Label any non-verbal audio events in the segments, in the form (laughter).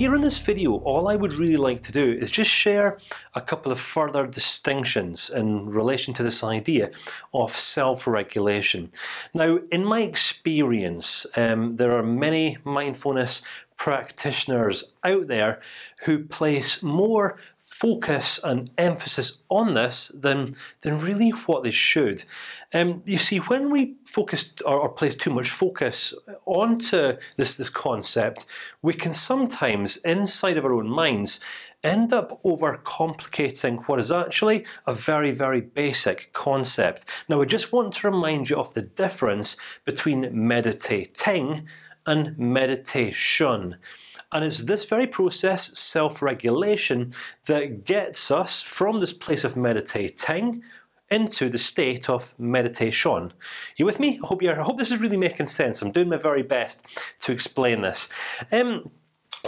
here in this video, all I would really like to do is just share a couple of further distinctions in relation to this idea of self-regulation. Now, in my experience, um, there are many mindfulness practitioners out there who place more focus and emphasis on this than than really what they should. Um, you see, when we focus or, or, place too much focus onto this this concept, we can sometimes, inside of our own minds, end up overcomplicating what is actually a very, very basic concept. Now, I just want to remind you of the difference between meditating and meditation. And it's this very process, self-regulation, that gets us from this place of meditating into the state of meditation. You with me? I hope you're. I hope this is really making sense. I'm doing my very best to explain this. Um,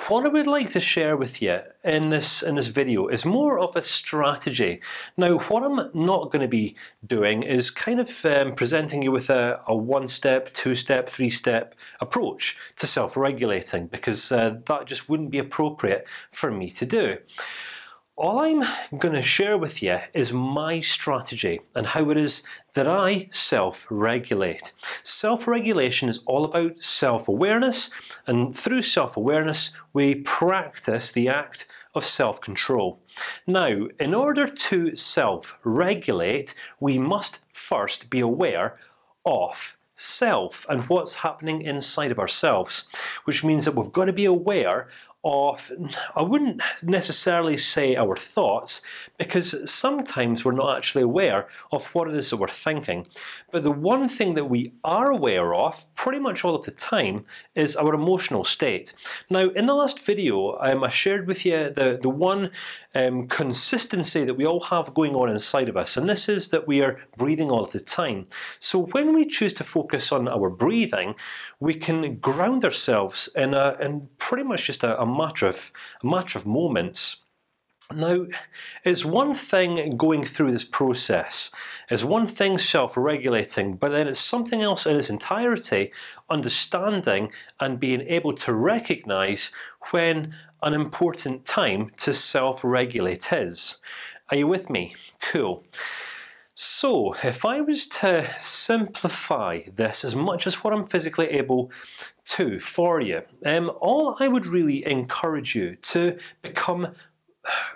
what I would like to share with you in this in this video is more of a strategy. Now, what I'm not going to be doing is kind of um, presenting you with a, a one-step, two-step, three-step approach to self-regulating, because uh, that just wouldn't be appropriate for me to do. All I'm going to share with you is my strategy and how it is that I self-regulate. Self-regulation is all about self-awareness, and through self-awareness, we practice the act of self-control. Now, in order to self-regulate, we must first be aware of self and what's happening inside of ourselves, which means that we've got to be aware of I wouldn't necessarily say our thoughts because sometimes we're not actually aware of what it is that we're thinking. But the one thing that we are aware of, pretty much all of the time, is our emotional state. Now, in the last video, um, I shared with you the the one um, consistency that we all have going on inside of us, and this is that we are breathing all of the time. So when we choose to focus on our breathing, we can ground ourselves in a in pretty much just a, a matter of a matter of moments. Now, it's one thing going through this process. It's one thing self-regulating, but then it's something else in its entirety, understanding and being able to recognize when an important time to self-regulate is. Are you with me? Cool. So, if I was to simplify this as much as what I'm physically able to for you, um, all I would really encourage you to become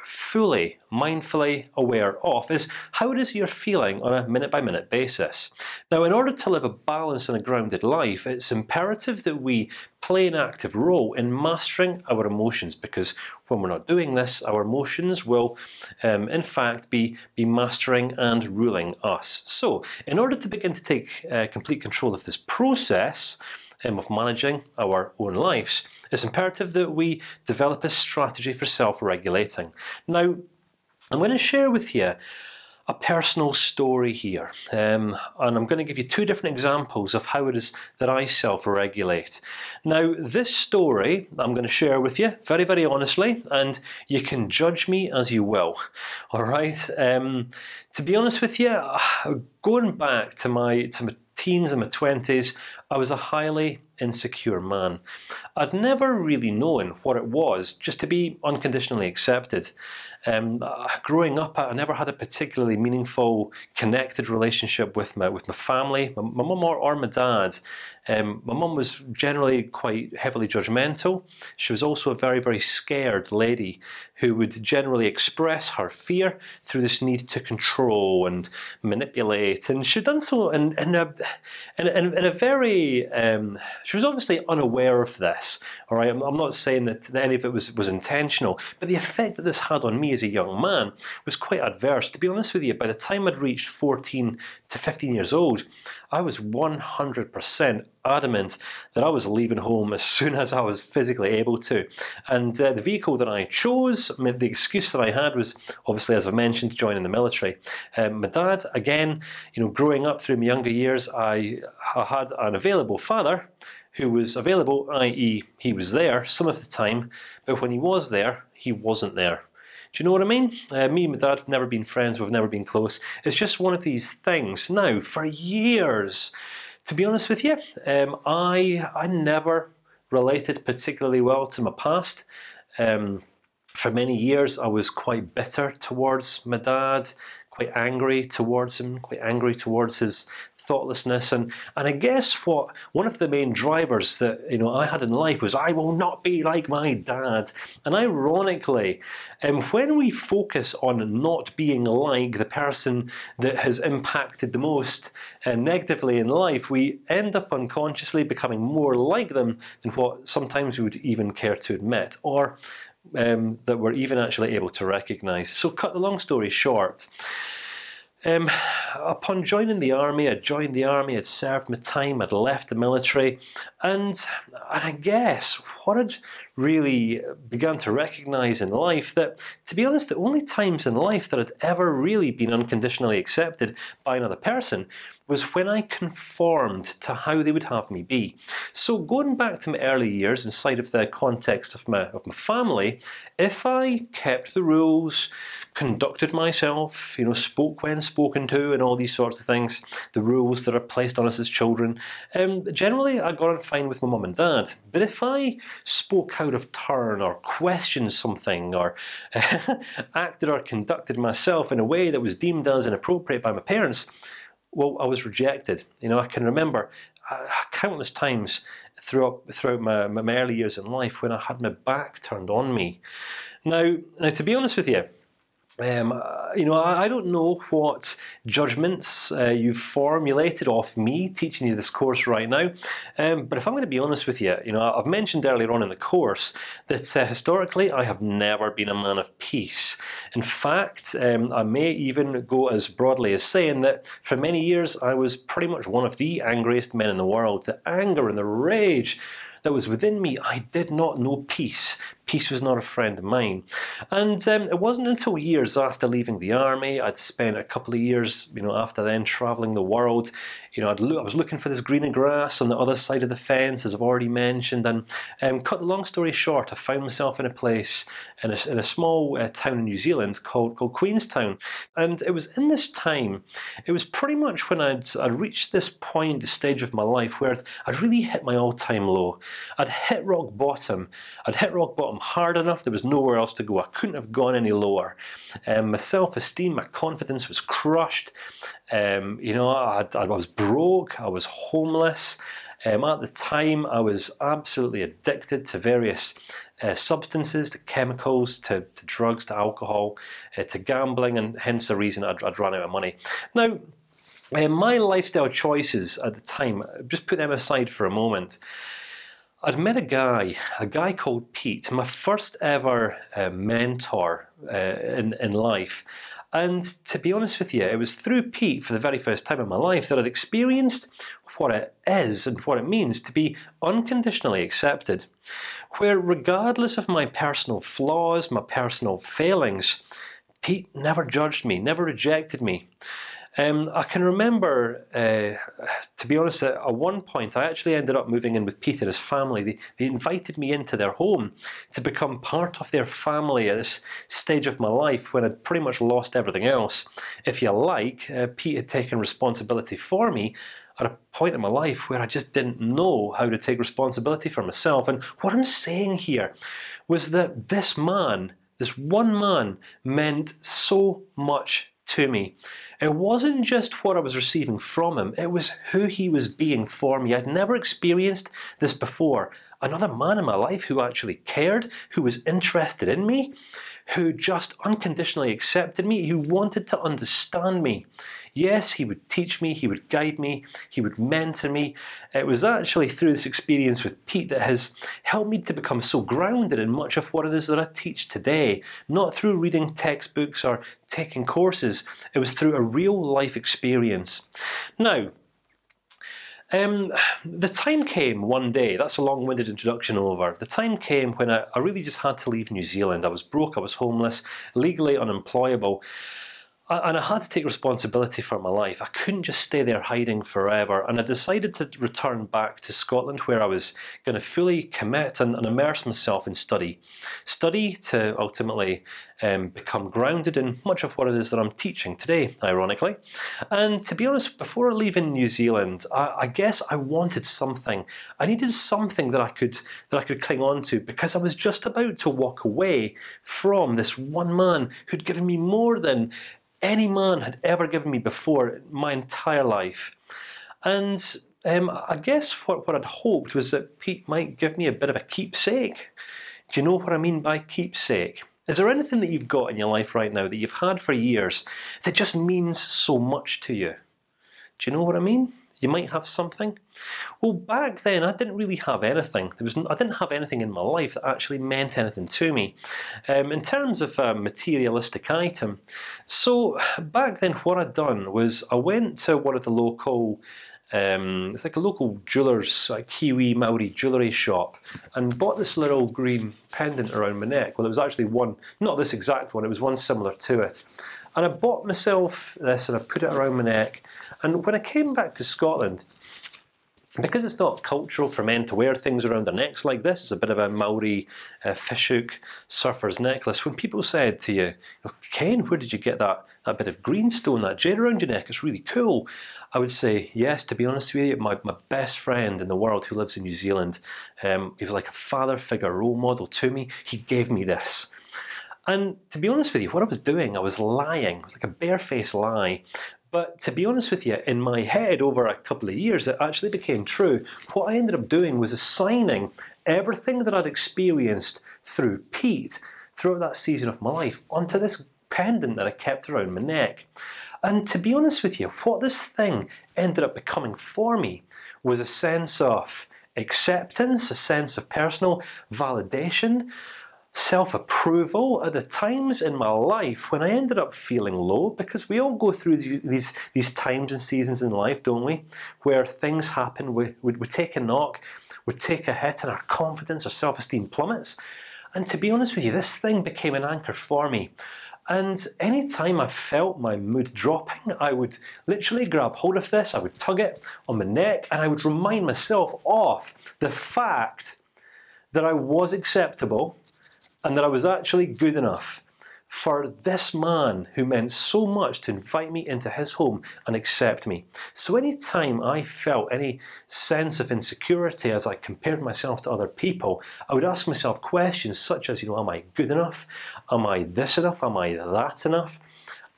fully, mindfully aware of is how it is you're feeling on a minute-by-minute basis. Now, in order to live a balanced and a grounded life, it's imperative that we play an active role in mastering our emotions, because when we're not doing this, our emotions will, um, in fact, be be mastering and ruling us. So, in order to begin to take uh, complete control of this process um, of managing our own lives, it's imperative that we develop a strategy for self-regulating. Now, I'm going to share with you a personal story here, um, and I'm going to give you two different examples of how it is that I self-regulate. Now, this story I'm going to share with you very, very honestly, and you can judge me as you will. All right. Um, to be honest with you, going back to my to my teens and my twenties, I was a highly insecure man. I'd never really known what it was just to be unconditionally accepted. Um, growing up, I never had a particularly meaningful, connected relationship with my with my family, my, mum or, or my dad. Um, my mum was generally quite heavily judgmental. She was also a very, very scared lady who would generally express her fear through this need to control and manipulate, and she'd done so in in a in, in, in a very um, she was obviously unaware of this. All right, I'm, I'm not saying that, that any of it was was intentional, but the effect that this had on me as a young man was quite adverse. To be honest with you, by the time I'd reached 14 to 15 years old, I was 100 percent adamant that I was leaving home as soon as I was physically able to, and uh, the vehicle that I chose, I mean, the excuse that I had was obviously, as I mentioned, joining the military. Um, my dad, again, you know, growing up through my younger years, I, I had an available father who was available, i.e., he was there some of the time, but when he was there, he wasn't there. Do you know what I mean? Uh, me and my dad have never been friends. We've never been close. It's just one of these things. Now, for years, to be honest with you, um, I I never related particularly well to my past. Um, for many years, I was quite bitter towards my dad, quite angry towards him, quite angry towards his thoughtlessness, and and I guess what one of the main drivers that you know I had in life was I will not be like my dad. And ironically, um, when we focus on not being like the person that has impacted the most uh, negatively in life, we end up unconsciously becoming more like them than what sometimes we would even care to admit, or um, that we're even actually able to recognize. So, cut the long story short. Um, upon joining the army, I joined the army. I'd served my time. I'd left the military, and and I guess I'd really begun to recognise in life that, to be honest, the only times in life that I'd ever really been unconditionally accepted by another person was when I conformed to how they would have me be. So going back to my early years inside of the context of my of my family, if I kept the rules, conducted myself, you know, spoke when spoken to, and all these sorts of things, the rules that are placed on us as children, um, generally I got on fine with my mum and dad. But if I spoke out of turn or questioned something or (laughs) acted or conducted myself in a way that was deemed as inappropriate by my parents, well, I was rejected. You know, I can remember uh, countless times throughout throughout my, my early years in life when I had my back turned on me. Now, now to be honest with you, um, uh, you know, I, I, don't know what judgments uh, you've formulated off me teaching you this course right now, um, but if I'm going to be honest with you, you know, I've mentioned earlier on in the course that uh, historically I have never been a man of peace. In fact, um, I may even go as broadly as saying that for many years I was pretty much one of the angriest men in the world. The anger and the rage that was within me, I did not know peace. Peace was not a friend of mine, and um, it wasn't until years after leaving the army, I'd spent a couple of years, you know, after then traveling the world. You know, I was looking for this greener grass on the other side of the fence, as I've already mentioned, and um, cut the long story short, I found myself in a place in a, in a small uh, town in New Zealand called called Queenstown, and it was in this time, it was pretty much when I'd I'd reached this point, the stage of my life where I'd, I'd really hit my all-time low. I'd hit rock bottom. I'd hit rock bottom hard enough. There was nowhere else to go. I couldn't have gone any lower. Um, my self-esteem, my confidence was crushed. Um, you know, I, I, was broke. I was homeless. Um, at the time, I was absolutely addicted to various uh, substances, to chemicals, to, to, drugs, to alcohol, uh, to gambling, and hence the reason I'd, I'd run out of money. Now. Uh, my lifestyle choices at the time, just put them aside for a moment. I'd met a guy, a guy called Pete, my first ever uh, mentor uh, in in life. And to be honest with you, it was through Pete for the very first time in my life that I'd experienced what it is and what it means to be unconditionally accepted, where regardless of my personal flaws, my personal failings, Pete never judged me, never rejected me. Um, I can remember, uh, to be honest, at, one point I actually ended up moving in with Pete and his family. They, they invited me into their home to become part of their family at this stage of my life when I'd pretty much lost everything else. If you like, uh, Pete had taken responsibility for me at a point in my life where I just didn't know how to take responsibility for myself. And what I'm saying here was that this man, this one man, meant so much to me. It wasn't just what I was receiving from him; it was who he was being for me. I'd never experienced this before. Another man in my life who actually cared, who was interested in me, who just unconditionally accepted me, who wanted to understand me. Yes, he would teach me, he would guide me, he would mentor me. It was actually through this experience with Pete that has helped me to become so grounded in much of what it is that I teach today. Not through reading textbooks or taking courses. It was through a real life experience. Now. Um, the time came one day. That's a long-winded introduction over. The time came when I, I really just had to leave New Zealand. I was broke. I was homeless, legally unemployable. And I had to take responsibility for my life. I couldn't just stay there hiding forever, and I decided to return back to Scotland, where I was going to fully commit and, and, immerse myself in study, study to ultimately um, become grounded in much of what it is that I'm teaching today, ironically. And to be honest, before leaving New Zealand, I, I guess I wanted something. I needed something that I could that I could cling on to because I was just about to walk away from this one man who'd given me more than any man had ever given me before my entire life, and um, I guess what what I'd hoped was that Pete might give me a bit of a keepsake. Do you know what I mean by keepsake? Is there anything that you've got in your life right now that you've had for years that just means so much to you? Do you know what I mean? You might have something. Well, back then I didn't really have anything. There was I didn't have anything in my life that actually meant anything to me, um, in terms of a materialistic item. So back then, what I'd done was I went to one of the local. Um, it's like a local jeweller's, like Kiwi Maori jewellery shop, and bought this little green pendant around my neck. Well, it was actually one, not this exact one. It was one similar to it, and I bought myself this and I put it around my neck. And when I came back to Scotland, because it's not cultural for men to wear things around their necks like this, it's a bit of a Maori uh, fishhook surfer's necklace. When people said to you, oh, "Ken, where did you get that that bit of greenstone, that jade around your neck? It's really cool," I would say, "Yes." To be honest with you, my my best friend in the world who lives in New Zealand, um, he was like a father figure, role model to me. He gave me this. And to be honest with you, what I was doing, I was lying. It was like a barefaced lie. But to be honest with you, in my head, over a couple of years, it actually became true. What I ended up doing was assigning everything that I'd experienced through Pete throughout that season of my life onto this pendant that I kept around my neck. And to be honest with you, what this thing ended up becoming for me was a sense of acceptance, a sense of personal validation, self-approval at the times in my life when I ended up feeling low, because we all go through these these times and seasons in life, don't we, where things happen, we we, we take a knock, we take a hit, and our confidence, our self-esteem plummets. And to be honest with you, this thing became an anchor for me. And any time I felt my mood dropping, I would literally grab hold of this, I would tug it on my neck, and I would remind myself of the fact that I was acceptable, and that I was actually good enough for this man who meant so much to invite me into his home and accept me. So any time I felt any sense of insecurity as I compared myself to other people, I would ask myself questions such as, you know, am I good enough? Am I this enough? Am I that enough?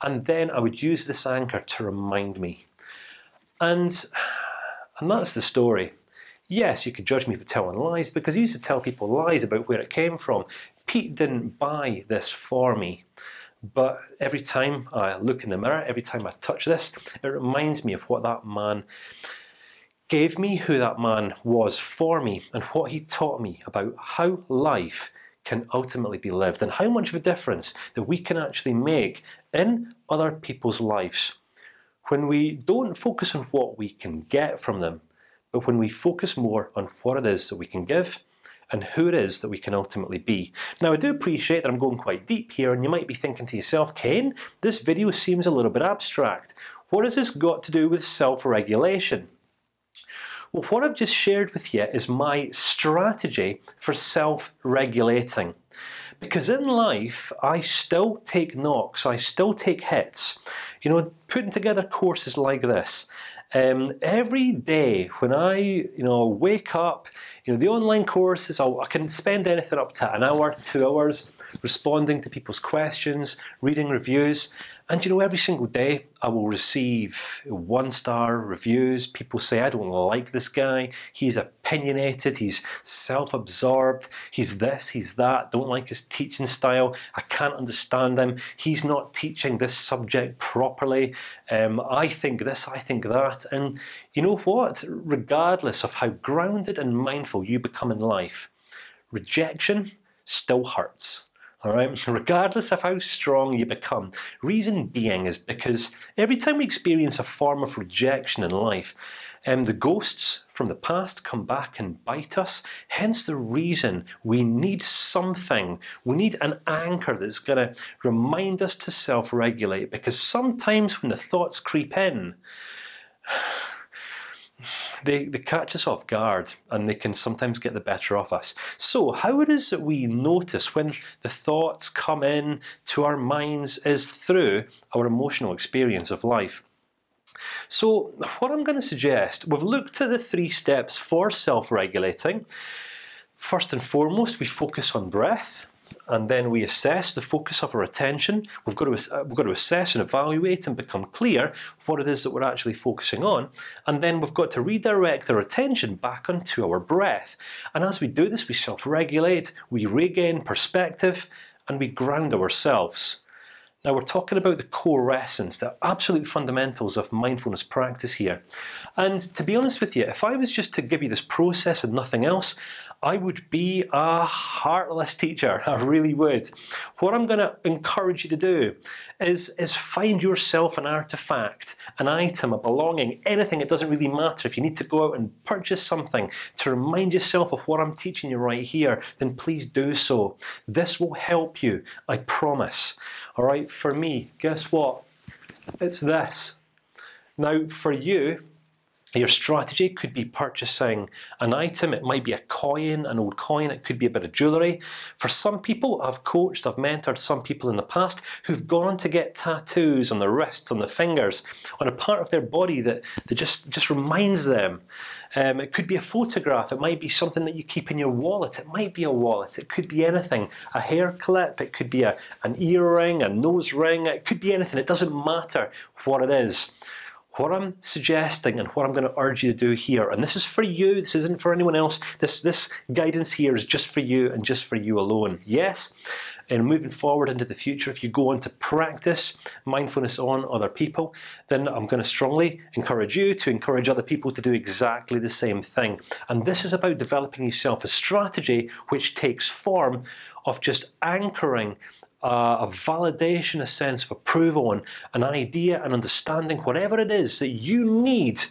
And then I would use this anchor to remind me. And and that's the story. Yes, you could judge me for telling lies because I used to tell people lies about where it came from. Pete didn't buy this for me, but every time I look in the mirror, every time I touch this, it reminds me of what that man gave me, who that man was for me, and what he taught me about how life can ultimately be lived, and how much of a difference that we can actually make in other people's lives. When we don't focus on what we can get from them, but when we focus more on what it is that we can give and who it is that we can ultimately be. Now, I do appreciate that I'm going quite deep here, and you might be thinking to yourself, Ken, this video seems a little bit abstract. What has this got to do with self-regulation? Well, what I've just shared with you is my strategy for self-regulating. Because in life, I still take knocks, I still take hits. You know, putting together courses like this, um, every day when I, you know, wake up, you know, the online courses, I'll, I can spend anything up to an hour, two hours, responding to people's questions, reading reviews, and you know, every single day I will receive one-star reviews. People say, "I don't like this guy. He's opinionated. He's self-absorbed. He's this. He's that. Don't like his teaching style. I can't understand him. He's not teaching this subject properly. Um, I think this. I think that." And you know what? Regardless of how grounded and mindful you become in life, rejection still hurts All right, (laughs) regardless of how strong you become. Reason being is because every time we experience a form of rejection in life, um, the ghosts from the past come back and bite us. Hence the reason we need something. We need an anchor that's going to remind us to self-regulate. Because sometimes when the thoughts creep in they they catch us off guard, and they can sometimes get the better of us. So, how it is that we notice when the thoughts come in to our minds is through our emotional experience of life. So, what I'm going to suggest, we've looked at the three steps for self-regulating. First and foremost, we focus on breath and then we assess the focus of our attention. We've got to uh, we've got to assess and evaluate and become clear what it is that we're actually focusing on, and then we've got to redirect our attention back onto our breath. And as we do this, we self-regulate, we regain perspective, and we ground ourselves. Now we're talking about the core essence, the absolute fundamentals of mindfulness practice here. And to be honest with you, if I was just to give you this process and nothing else, I would be a heartless teacher. (laughs) I really would. What I'm going to encourage you to do is is find yourself an artifact, an item, a belonging, anything. It doesn't really matter. If you need to go out and purchase something to remind yourself of what I'm teaching you right here, then please do so. This will help you. I promise. All right. For me, guess what? It's this. Now, for you, your strategy could be purchasing an item. It might be a coin, an old coin. It could be a bit of jewelry. For some people, I've coached, I've mentored some people in the past who've gone to get tattoos on the wrists, on the fingers, on a part of their body that, that just just reminds them. Um, it could be a photograph. It might be something that you keep in your wallet. It might be a wallet. It could be anything. A hair clip. It could be a, an earring, a nose ring. It could be anything. It doesn't matter what it is. What I'm suggesting and what I'm going to urge you to do here, and this is for you. This isn't for anyone else. This this guidance here is just for you and just for you alone. Yes, and moving forward into the future, if you go on to practice mindfulness on other people, then I'm going to strongly encourage you to encourage other people to do exactly the same thing. And this is about developing yourself a strategy which takes form of just anchoring uh, a validation, a sense of approval, and an idea, an understanding, whatever it is that you need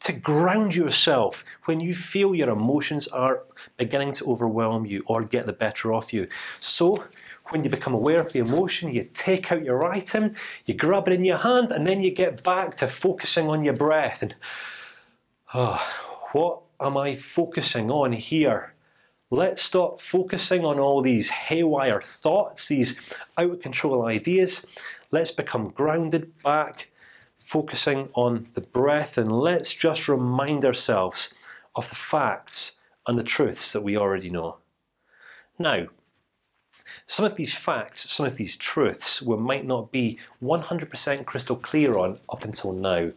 to ground yourself when you feel your emotions are beginning to overwhelm you or get the better of you. So. When you become aware of the emotion, you take out your item, you grab it in your hand, and then you get back to focusing on your breath. And oh, what am I focusing on here? Let's stop focusing on all these haywire thoughts, these out of control ideas. Let's become grounded back, focusing on the breath, and let's just remind ourselves of the facts and the truths that we already know. Now, some of these facts, some of these truths, we might not be 100% crystal clear on up until now,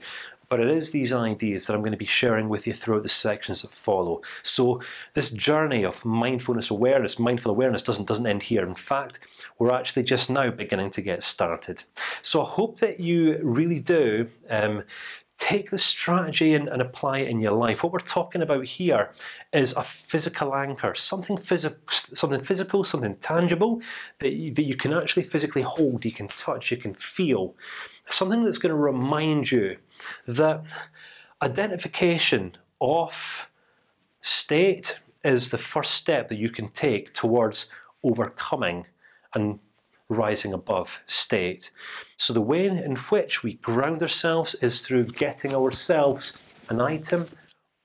but it is these ideas that I'm going to be sharing with you throughout the sections that follow. So this journey of mindfulness awareness, mindful awareness, doesn't doesn't end here. In fact, we're actually just now beginning to get started. So I hope that you really do. Um, take the strategy and, and, apply it in your life. What we're talking about here is a physical anchor, something physical, something physical, something tangible that you, that you can actually physically hold, you can touch, you can feel, something that's going to remind you that identification of state is the first step that you can take towards overcoming and rising above state. So the way in which we ground ourselves is through getting ourselves an item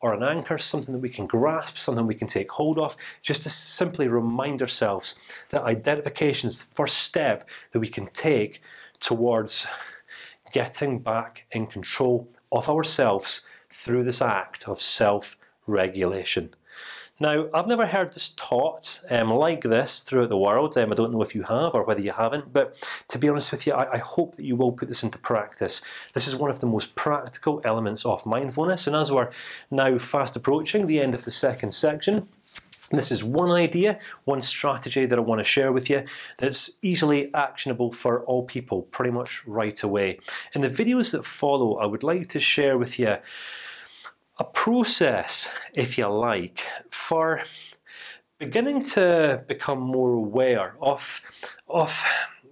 or an anchor, something that we can grasp, something we can take hold of, just to simply remind ourselves that identification is the first step that we can take towards getting back in control of ourselves through this act of self-regulation. Now, I've never heard this taught um, like this throughout the world. Um, I don't know if you have or whether you haven't, but to be honest with you, I, I, hope that you will put this into practice. This is one of the most practical elements of mindfulness, and as we're now fast approaching the end of the second section, this is one idea, one strategy that I want to share with you that's easily actionable for all people, pretty much right away. In the videos that follow, I would like to share with you a process, if you like, for beginning to become more aware of of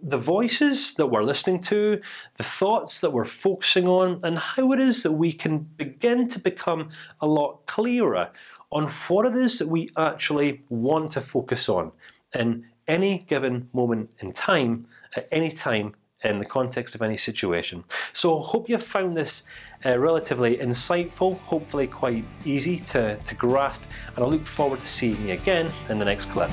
the voices that we're listening to, the thoughts that we're focusing on, and how it is that we can begin to become a lot clearer on what it is that we actually want to focus on in any given moment in time, at any time in the context of any situation. So, hope you found this uh, relatively insightful, hopefully quite easy to to grasp, and I look forward to seeing you again in the next clip.